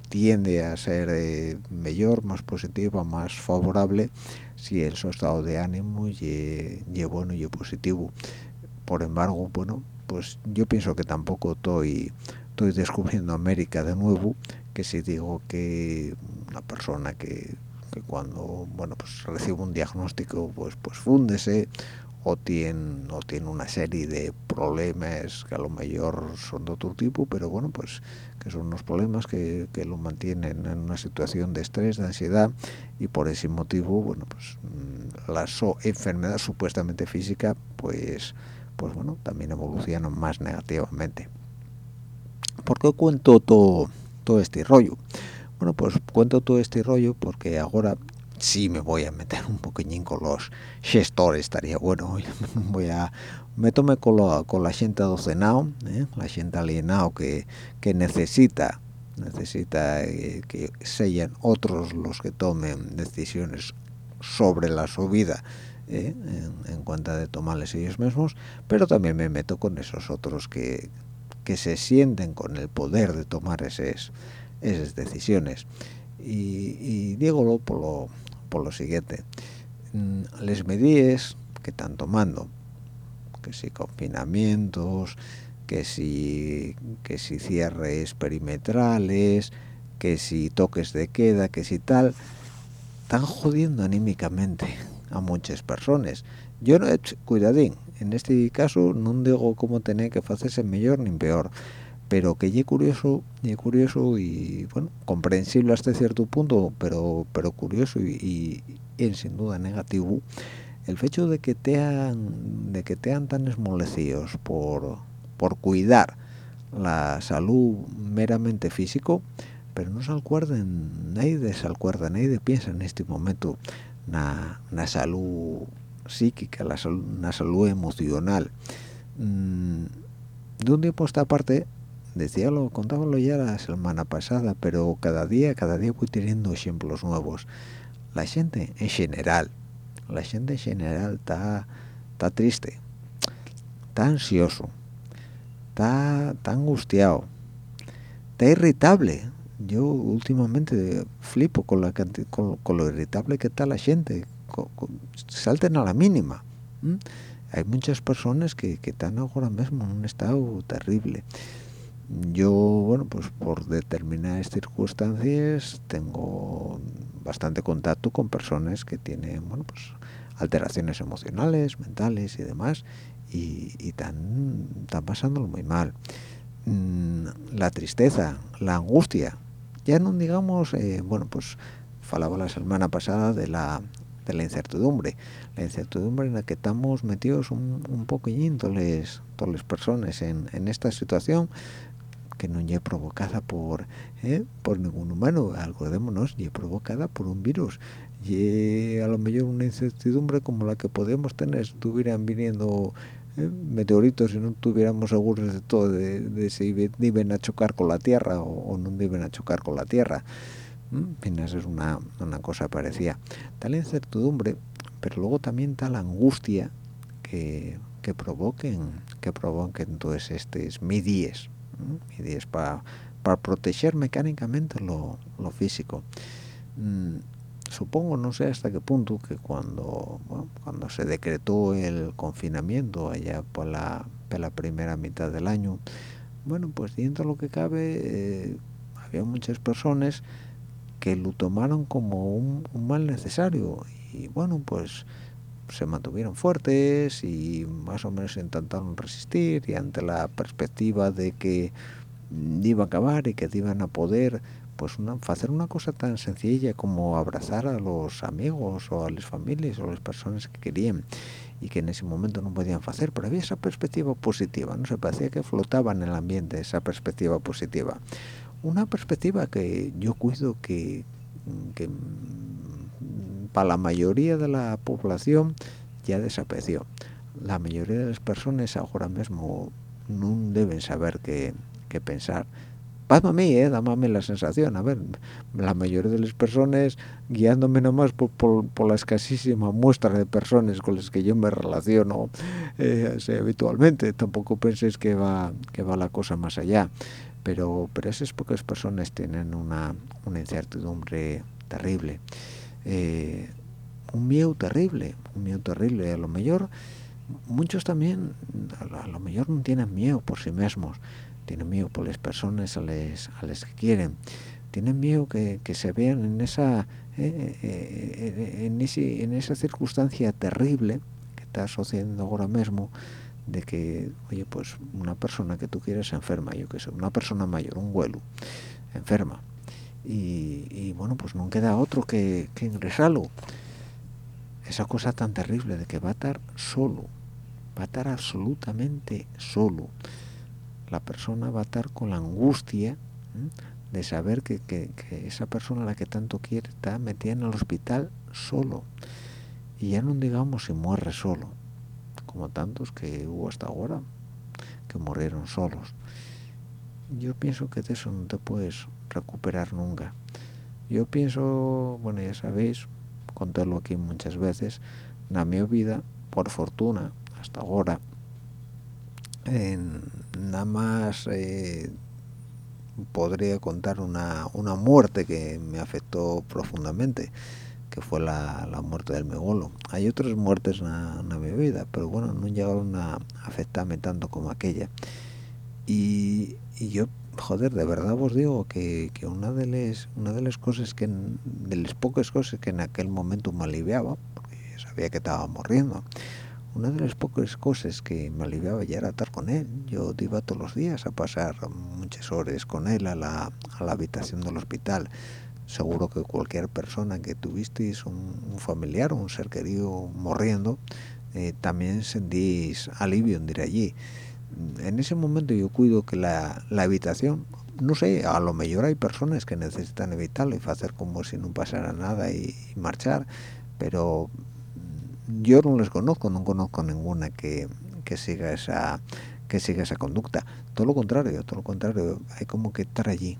tiende a ser eh, mejor, más positiva, más favorable si el su estado de ánimo y, bueno y positivo. Por embargo, bueno, pues yo pienso que tampoco estoy, estoy descubriendo América de nuevo, que si digo que una persona que cuando bueno pues recibe un diagnóstico pues pues fúndese o tiene o tiene una serie de problemas que a lo mejor son de otro tipo pero bueno pues que son unos problemas que, que lo mantienen en una situación de estrés de ansiedad y por ese motivo bueno pues mm, la enfermedad supuestamente física pues pues bueno también evoluciona más negativamente ¿por qué cuento todo todo este rollo? Bueno, pues cuento todo este rollo porque ahora sí me voy a meter un poquillín con los gestores, estaría bueno. <laughs> voy a me tome con, con la gente docenado, ¿eh? la gente alienado que, necesita necesita eh, que sean otros los que tomen decisiones sobre la subida ¿eh? en, en, cuenta de tomarles ellos mismos, pero también me meto con esos otros que, que se sienten con el poder de tomar esas esas decisiones. Y, y digo por lo, por lo siguiente, mm, les medidas que están tomando, que si confinamientos, que si, que si cierres perimetrales, que si toques de queda, que si tal, están jodiendo anímicamente a muchas personas. Yo no he cuidadín, en este caso no digo cómo tener que hacerse mejor ni peor, pero que ye curioso y curioso y bueno comprensible hasta cierto punto pero pero curioso y, y, sin duda negativo el hecho de que tean de que tean tan esmolecidos por por cuidar la salud meramente físico pero no se acuerden nadie se acuerda nadie piensa en este momento na, na salud psíquica la salud, una salud emocional. Mm, de un tiempo esta parte decía lo contábalo ya la semana pasada pero cada día cada día voy teniendo ejemplos nuevos. La gente en general la gente en general está está triste está ansioso está, angustiado está irritable. Yo últimamente flipo con la con, con, lo irritable que está la gente salten a la mínima hay muchas personas que, que, están ahora mismo en un estado terrible yo bueno pues por determinadas circunstancias tengo bastante contacto con personas que tienen bueno pues alteraciones emocionales mentales y demás y, están, están pasándolo muy mal. Mm, la tristeza la angustia ya no digamos eh, bueno pues falaba la semana pasada de la de la incertidumbre la incertidumbre en la que estamos metidos un, un poquillín todas las personas en, en esta situación que no es provocada por ¿eh? por ningún humano acordémonos y provocada por un virus. Y a lo mejor una incertidumbre como la que podemos tener si estuvieran viniendo ¿eh? meteoritos y no tuviéramos seguros de todo de, si iban a chocar con la Tierra o, no iban a chocar con la Tierra. Apenas es una, una cosa parecida. Tal incertidumbre pero luego también tal angustia que, que provoquen que provoquen todos estos midíes midíes para para proteger mecánicamente lo, lo físico mm, supongo no sé hasta qué punto que cuando cuando se decretó el confinamiento allá por la, por la primera mitad del año bueno pues dentro de lo que cabe eh, había muchas personas que lo tomaron como un, mal necesario. Y bueno pues se mantuvieron fuertes y más o menos intentaron resistir y ante la perspectiva de que iba a acabar y que iban a poder pues una, hacer una cosa tan sencilla como abrazar a los amigos o a las familias o a las personas que querían y que en ese momento no podían hacer, pero había esa perspectiva positiva, no se parecía que flotaba en el ambiente esa perspectiva positiva. Una perspectiva que yo cuido que, que para la mayoría de la población ya desapareció. La mayoría de las personas ahora mismo no deben saber qué, qué pensar Pásame a mí, eh, dame la sensación. A ver, la mayoría de las personas, guiándome nomás por, por, la escasísima muestra de personas con las que yo me relaciono eh, habitualmente, tampoco penséis que va, que va la cosa más allá. Pero, pero esas pocas personas tienen una, una incertidumbre terrible. Eh, un miedo terrible, un miedo terrible. A lo mejor, muchos también, a lo mejor no tienen miedo por sí mismos tienen miedo por las personas a las que quieren tienen miedo que, que se vean en esa eh, eh, en, ese, en esa circunstancia terrible que está sucediendo ahora mismo de que oye pues una persona que tú quieres enferma yo que sé una persona mayor un vuelo enferma. Y, y, bueno pues no queda otro que, que ingresarlo. Esa cosa tan terrible de que va a estar solo va a estar absolutamente solo. La persona va a estar con la angustia de saber que, esa persona a la que tanto quiere está metida en el hospital solo. Y ya no digamos si muere solo como tantos que hubo hasta ahora que murieron solos. Yo pienso que de eso no te puedes recuperar nunca. Yo pienso bueno ya sabéis contarlo aquí muchas veces en mi vida por fortuna hasta ahora en, nada más eh, podría contar una, una, muerte que me afectó profundamente que fue la, la muerte del megolo hay otras muertes en, mi vida pero bueno no llegaron a afectarme tanto como aquella y, y yo joder de verdad os digo que, que, una de las una de las cosas que de las pocas cosas que en aquel momento me aliviaba porque sabía que estaba muriendo una de las pocas cosas que me aliviaba ya era estar con él. Yo iba todos los días a pasar muchas horas con él a la, a la habitación del hospital. Seguro que cualquier persona que tuvisteis un, familiar o un ser querido muriendo, eh, también sentís alivio en ir allí. En ese momento yo cuido que la, la habitación, no sé, a lo mejor hay personas que necesitan evitarlo y hacer como si no pasara nada y marchar, pero yo no les conozco no conozco ninguna que, que siga esa que siga esa conducta todo lo contrario todo lo contrario hay como que estar allí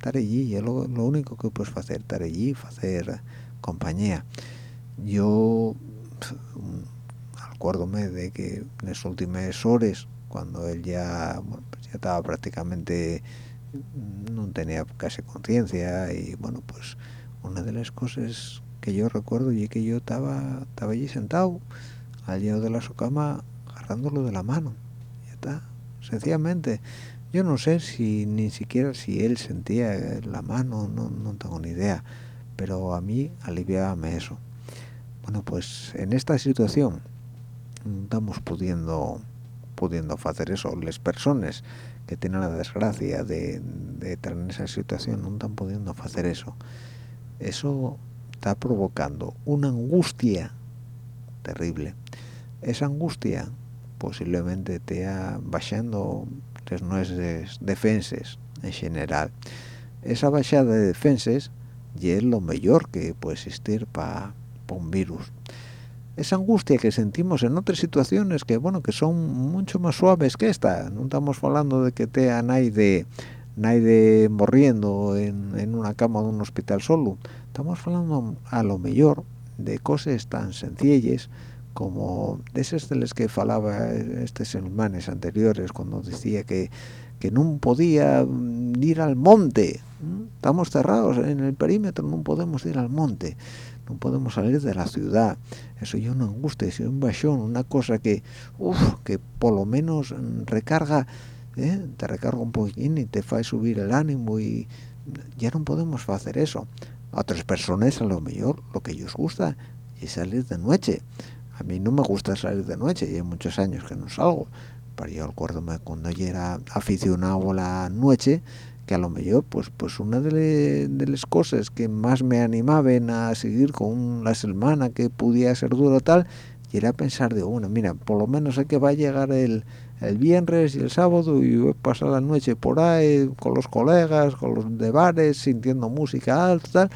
estar allí es lo, único que puedes hacer estar allí hacer compañía. Yo acuérdome de que en las últimas horas cuando él ya, pues ya estaba prácticamente no tenía casi conciencia y bueno pues una de las cosas que yo recuerdo y que yo estaba estaba allí sentado al lado de la su cama agarrándolo de la mano. Ya está sencillamente yo no sé si ni siquiera si él sentía la mano no, no tengo ni idea pero a mí aliviaba eso. Bueno pues en esta situación estamos pudiendo pudiendo hacer eso. Las personas que tienen la desgracia de, de estar en esa situación no están pudiendo hacer eso. Eso está provocando una angustia terrible. Esa angustia posiblemente te ha bajando las nuestras defensas en general. Esa bajada de defensas y es lo mejor que puede existir para un virus. Esa angustia que sentimos en otras situaciones que bueno que son mucho más suaves que esta. No estamos hablando de que te nadie nadie morriendo en, en, una cama de un hospital solo. Estamos hablando a lo mejor de cosas tan sencillas como esas de las que falaba estos semanas anteriores cuando decía que que no podía ir al monte estamos cerrados en el perímetro no podemos ir al monte no podemos salir de la ciudad. Eso ya una angustia es un bachón una cosa que uf, que por lo menos recarga ¿eh? te recarga un poquín y te hace subir el ánimo y ya no podemos hacer eso. A otras personas a lo mejor lo que ellos gusta es salir de noche a mí no me gusta salir de noche y hay muchos años que no salgo pero yo acuerdo cuando yo era aficionado a la noche que a lo mejor pues pues una de, las cosas que más me animaban a seguir con la semana que pudiera ser duro tal y era pensar de una mira por lo menos sé que va a llegar el, el viernes y el sábado y voy a pasar la noche por ahí con los colegas con los de bares sintiendo música alta tal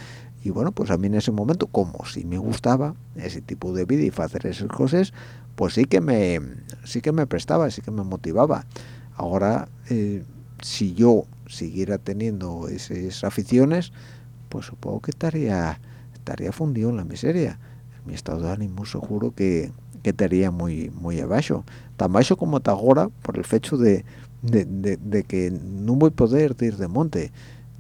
y bueno pues a mí en ese momento como si me gustaba ese tipo de vida y hacer esas cosas pues sí que me sí que me prestaba sí que me motivaba ahora eh, si yo siguiera teniendo esas aficiones, pues supongo que estaría estaría fundido en la miseria. mi estado de ánimo seguro que, que estaría muy muy abajo. Tan bajo como está ahora por el hecho de, de, que no voy a poder ir de monte,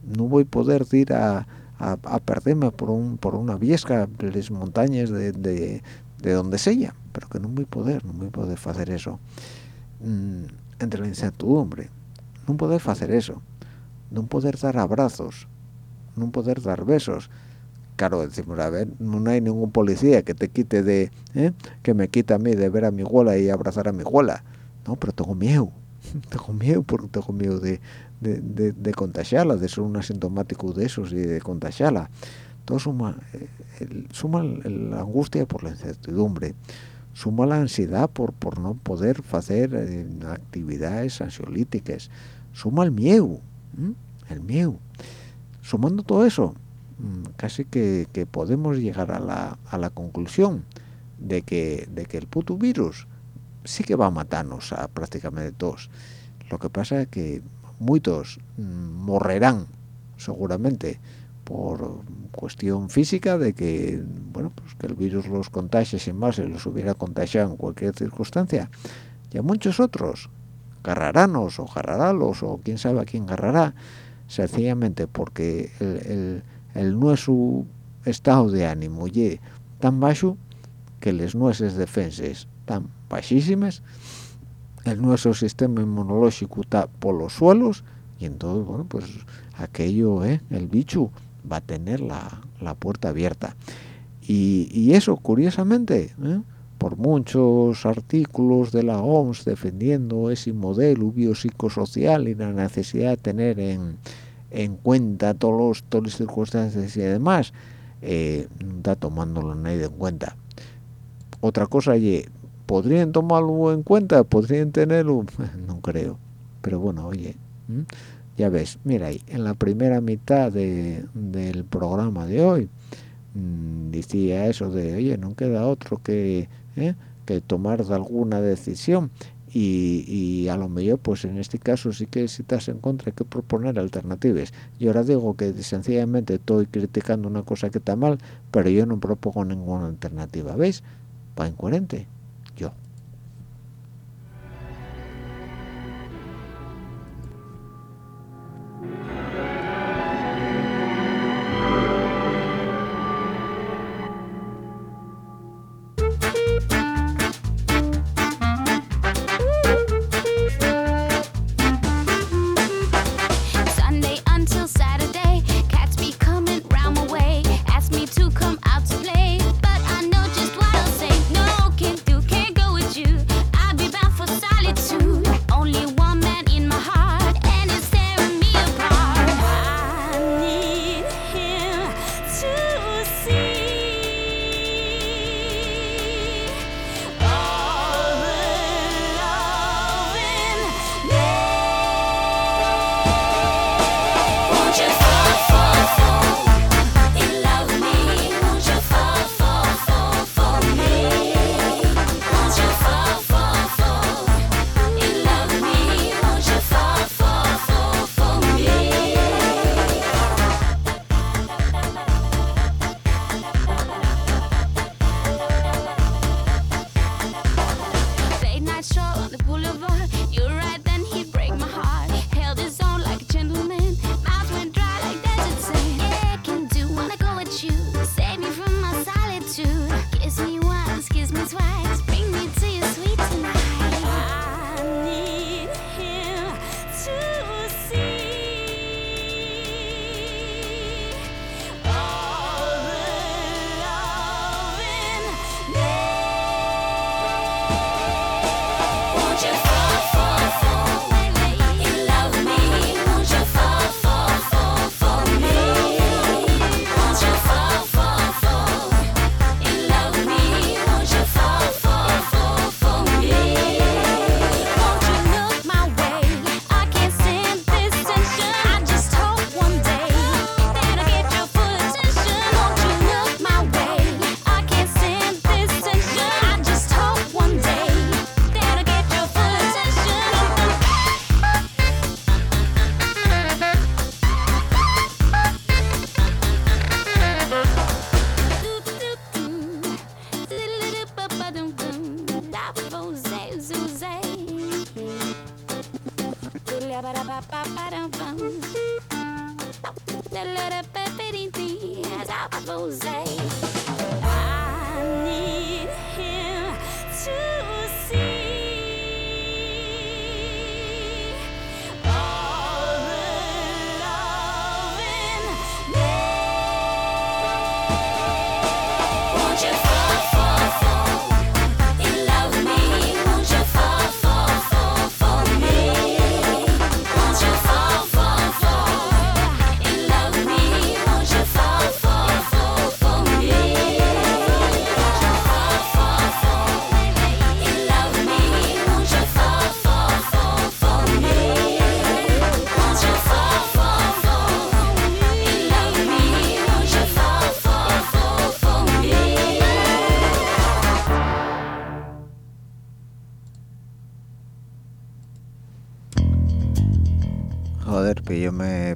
no voy a poder ir a, a, perderme por un por una viesca de las montañas de, de, donde sea, pero que no voy a poder, no voy a poder hacer eso. Mm, entre la incertidumbre, no poder hacer eso no poder dar abrazos, no poder dar besos. Claro, decimos, a ver, no hay ningún policía que te quite de, ¿eh? que me quita a mí de ver a mi abuela y abrazar a mi abuela. No, pero tengo miedo, <laughs> tengo miedo porque tengo miedo de, de, de, contagiarla, de ser un asintomático de esos y de contagiarla. Todo suma, eh, suma la angustia por la incertidumbre, suma la ansiedad por, por no poder hacer eh, actividades ansiolíticas, suma el miedo, el miedo. Sumando todo eso, mm, casi que, podemos llegar a la, a la, conclusión de que, de que el puto virus sí que va a matarnos a prácticamente todos. Lo que pasa es que muchos morrerán seguramente por cuestión física de que bueno pues que el virus los contagie sin más se los hubiera contagiado en cualquier circunstancia y a muchos otros garraranos o garraralos o quién sabe quién garrará sencillamente porque el, el, nuestro estado de ánimo y tan bajo que las nuestras defensas tan bajísimas el nuestro sistema inmunológico está por los suelos y entonces bueno pues aquello ¿eh? el bicho va a tener la, la puerta abierta y, y eso curiosamente ¿eh? por muchos artículos de la OMS defendiendo ese modelo biopsicosocial y la necesidad de tener en, en cuenta todos los, todas las circunstancias y demás, eh, no está tomándolo nadie en cuenta. Otra cosa, oye, ¿podrían tomarlo en cuenta? ¿Podrían tenerlo? <laughs> No creo. Pero bueno, oye, ya ves, mira ahí, en la primera mitad de, del programa de hoy, mm, decía eso de, oye, no queda otro que ¿eh? que tomar alguna decisión y, a lo mejor pues en este caso sí que si estás en contra hay que proponer alternativas y ahora digo que sencillamente estoy criticando una cosa que está mal pero yo no propongo ninguna alternativa ¿veis? va incoherente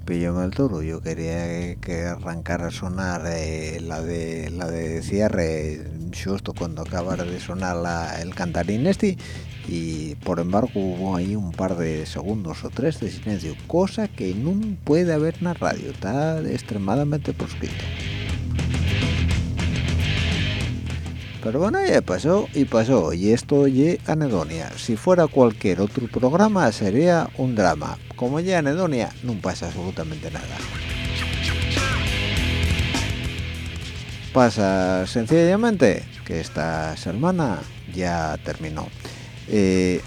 pillóme, pillóme el toro. Yo quería que, que arrancara a sonar eh, la de la de cierre justo cuando acabara de sonar la- el cantarín este y por embargo hubo ahí un par de segundos o tres de silencio, cosa que no puede haber en la radio, está extremadamente proscrito. Pero bueno, ya pasó y pasó, y esto oye anedonia. Si fuera cualquier otro programa sería un drama. Como ya anedonia, no pasa absolutamente nada. Pasa sencillamente que esta semana ya terminó. Eh,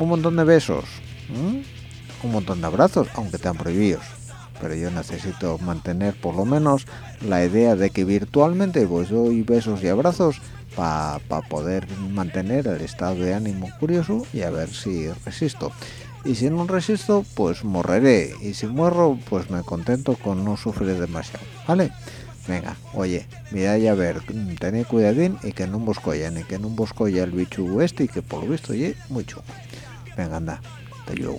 un montón de besos, un montón de abrazos, aunque están prohibidos. Pero yo necesito mantener por lo menos la idea de que virtualmente pues doy besos y abrazos para poder mantener el estado de ánimo curioso y a ver si resisto. Y si no resisto, pues morreré. Y si muerro, pues me contento con no sufrir demasiado. ¿Vale? Venga, oye, mirad y a ver, mm, tened cuidadín y que no os collan, y que no os colla el bicho este y que por lo visto oye mucho. Venga, anda, te llevo.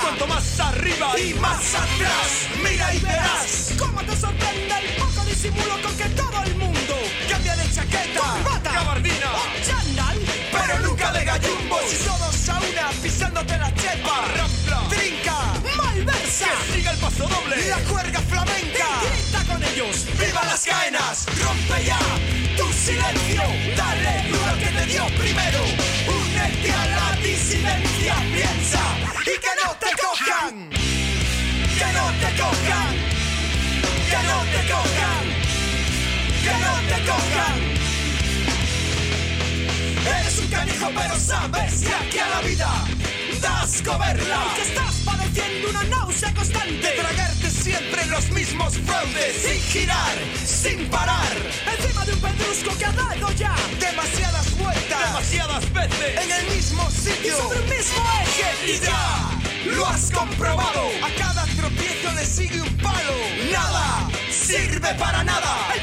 cuanto más arriba y más atrás. Mira y verás cómo te sorprende el poco disimulo con que todo el mundo cambia de chaqueta, corbata, gabardina. o chándal, pero nunca de gallumbos y todos a una pisándote la chepa, rampla, trinca, malversa, que siga el paso doble, la cuerga flamenca, y grita con ellos, viva las caenas, rompe ya tu silencio, dale duro que te dio primero, únete a la disidencia, piensa y que no te cojan, que no te cojan. Que no te cojan, que no te cojan. Eres un canijo pero sabes que aquí a la vida das coberla. Que estás padeciendo una náusea constante. De tragarte siempre los mismos fraudes. Sin girar, sin parar. Encima de un pedrusco que ha dado ya demasiadas vueltas. Demasiadas veces. En el mismo sitio. Y sobre el mismo eje. Y ya lo has comprobado. A cada tropiezo le sigue un palo. Nada sirve para nada. El